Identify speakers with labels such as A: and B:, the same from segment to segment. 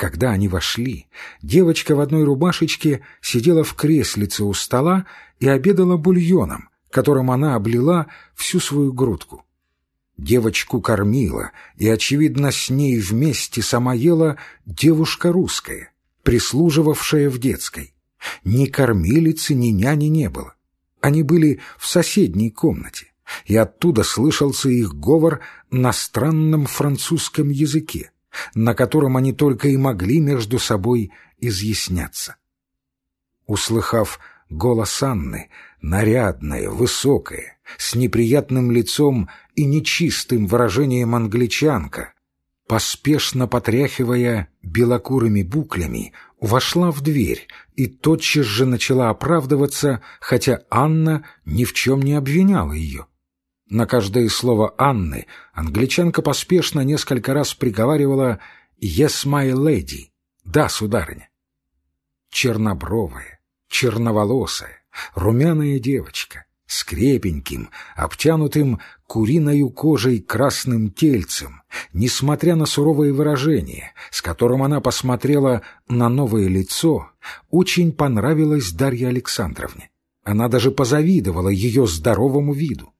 A: Когда они вошли, девочка в одной рубашечке сидела в креслице у стола и обедала бульоном, которым она облила всю свою грудку. Девочку кормила, и, очевидно, с ней вместе сама ела девушка русская, прислуживавшая в детской. Ни кормилицы, ни няни не было. Они были в соседней комнате, и оттуда слышался их говор на странном французском языке на котором они только и могли между собой изъясняться. Услыхав голос Анны, нарядная, высокая, с неприятным лицом и нечистым выражением англичанка, поспешно потряхивая белокурыми буклями, вошла в дверь и тотчас же начала оправдываться, хотя Анна ни в чем не обвиняла ее. На каждое слово Анны англичанка поспешно несколько раз приговаривала «Yes, my lady» — «Да, сударыня». Чернобровая, черноволосая, румяная девочка с крепеньким, обтянутым куриною кожей красным тельцем, несмотря на суровое выражение, с которым она посмотрела на новое лицо, очень понравилась Дарье Александровне. Она даже позавидовала ее здоровому виду.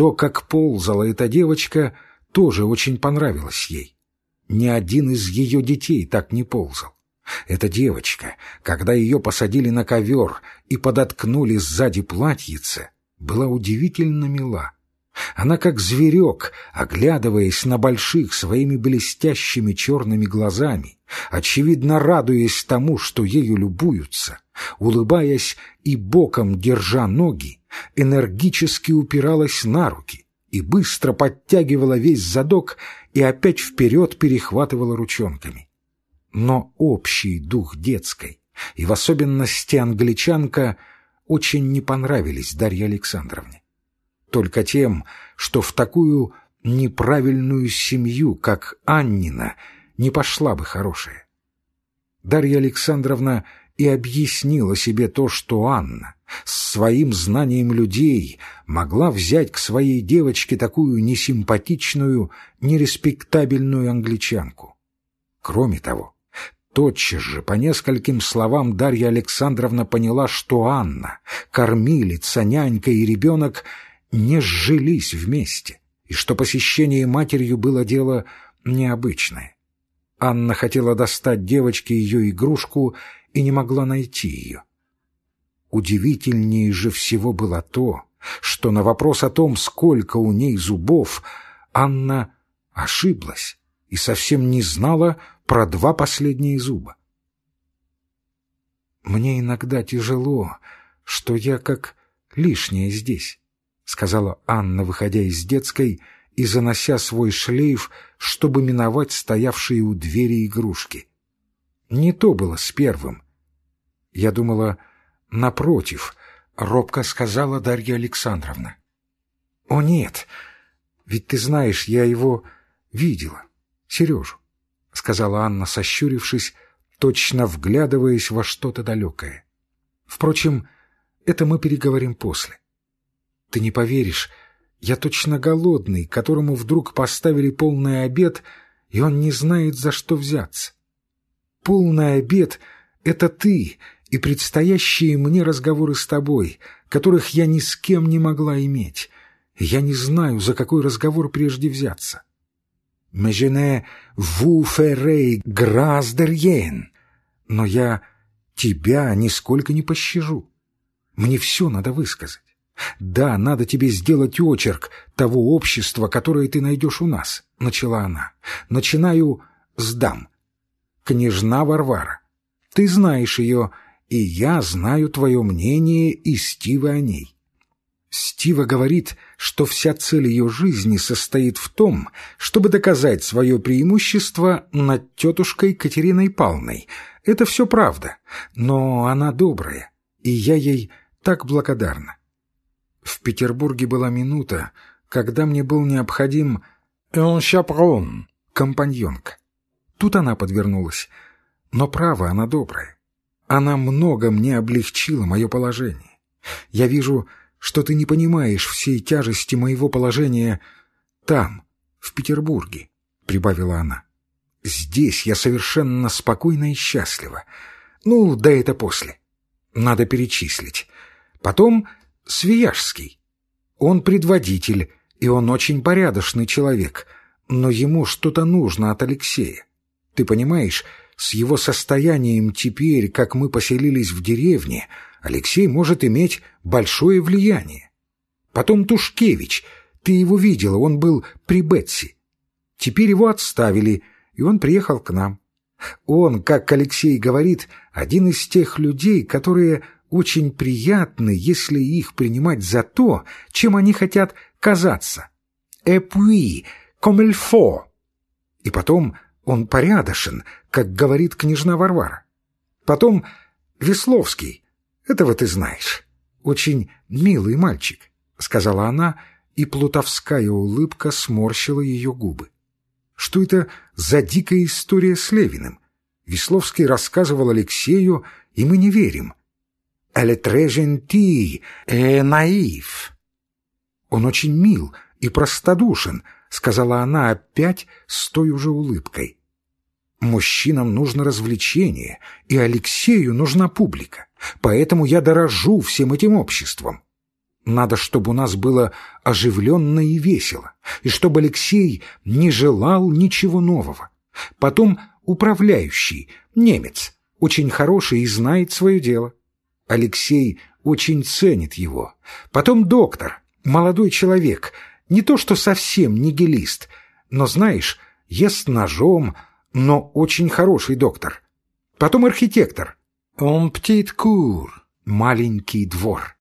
A: То, как ползала эта девочка, тоже очень понравилось ей. Ни один из ее детей так не ползал. Эта девочка, когда ее посадили на ковер и подоткнули сзади платьице, была удивительно мила. Она, как зверек, оглядываясь на больших своими блестящими черными глазами, очевидно радуясь тому, что ею любуются, улыбаясь и боком держа ноги, энергически упиралась на руки и быстро подтягивала весь задок и опять вперед перехватывала ручонками. Но общий дух детской, и в особенности англичанка, очень не понравились Дарье Александровне. Только тем, что в такую неправильную семью, как Аннина, не пошла бы хорошая. Дарья Александровна и объяснила себе то, что Анна с своим знанием людей могла взять к своей девочке такую несимпатичную, нереспектабельную англичанку. Кроме того, тотчас же по нескольким словам Дарья Александровна поняла, что Анна, кормилица, нянька и ребенок не сжились вместе, и что посещение матерью было дело необычное. Анна хотела достать девочке ее игрушку и не могла найти ее. Удивительнее же всего было то, что на вопрос о том, сколько у ней зубов, Анна ошиблась и совсем не знала про два последние зуба. «Мне иногда тяжело, что я как лишняя здесь», — сказала Анна, выходя из детской и занося свой шлейф, чтобы миновать стоявшие у двери игрушки. Не то было с первым. Я думала, напротив, робко сказала Дарья Александровна. О нет, ведь ты знаешь, я его видела, Сережу, сказала Анна, сощурившись, точно вглядываясь во что-то далекое. Впрочем, это мы переговорим после. Ты не поверишь, я точно голодный, которому вдруг поставили полный обед, и он не знает, за что взяться. Полный обед — это ты и предстоящие мне разговоры с тобой, которых я ни с кем не могла иметь. Я не знаю, за какой разговор прежде взяться. «Mais je ne vous ferai grâce de rien». Но я тебя нисколько не пощажу. Мне все надо высказать. Да, надо тебе сделать очерк того общества, которое ты найдешь у нас, — начала она. Начинаю с дам княжна Варвара. Ты знаешь ее, и я знаю твое мнение и Стива о ней. Стива говорит, что вся цель ее жизни состоит в том, чтобы доказать свое преимущество над тетушкой Катериной Павловной. Это все правда, но она добрая, и я ей так благодарна. В Петербурге была минута, когда мне был необходим «un chaperon» — компаньонка. Тут она подвернулась. Но право, она добрая. Она много мне облегчила мое положение. Я вижу, что ты не понимаешь всей тяжести моего положения там, в Петербурге, — прибавила она. Здесь я совершенно спокойна и счастлива. Ну, да это после. Надо перечислить. Потом Свияжский. Он предводитель, и он очень порядочный человек, но ему что-то нужно от Алексея. Ты понимаешь, с его состоянием теперь, как мы поселились в деревне, Алексей может иметь большое влияние. Потом Тушкевич, ты его видела, он был при Бетси. Теперь его отставили, и он приехал к нам. Он, как Алексей говорит, один из тех людей, которые очень приятны, если их принимать за то, чем они хотят казаться. «Et puis, comme il faut». И потом он порядочен, как говорит княжна Варвара. Потом Весловский, этого ты знаешь, очень милый мальчик, — сказала она, и плутовская улыбка сморщила ее губы. Что это за дикая история с Левиным? Весловский рассказывал Алексею, и мы не верим. «Elle est très gentille et naïf». «Он очень мил и простодушен», — сказала она опять с той уже улыбкой. «Мужчинам нужно развлечение, и Алексею нужна публика, поэтому я дорожу всем этим обществом. Надо, чтобы у нас было оживленно и весело, и чтобы Алексей не желал ничего нового. Потом управляющий, немец, очень хороший и знает свое дело. Алексей очень ценит его. Потом доктор, молодой человек, не то что совсем нигилист, но, знаешь, ест ножом, но очень хороший доктор. Потом архитектор. Он птит кур, маленький двор.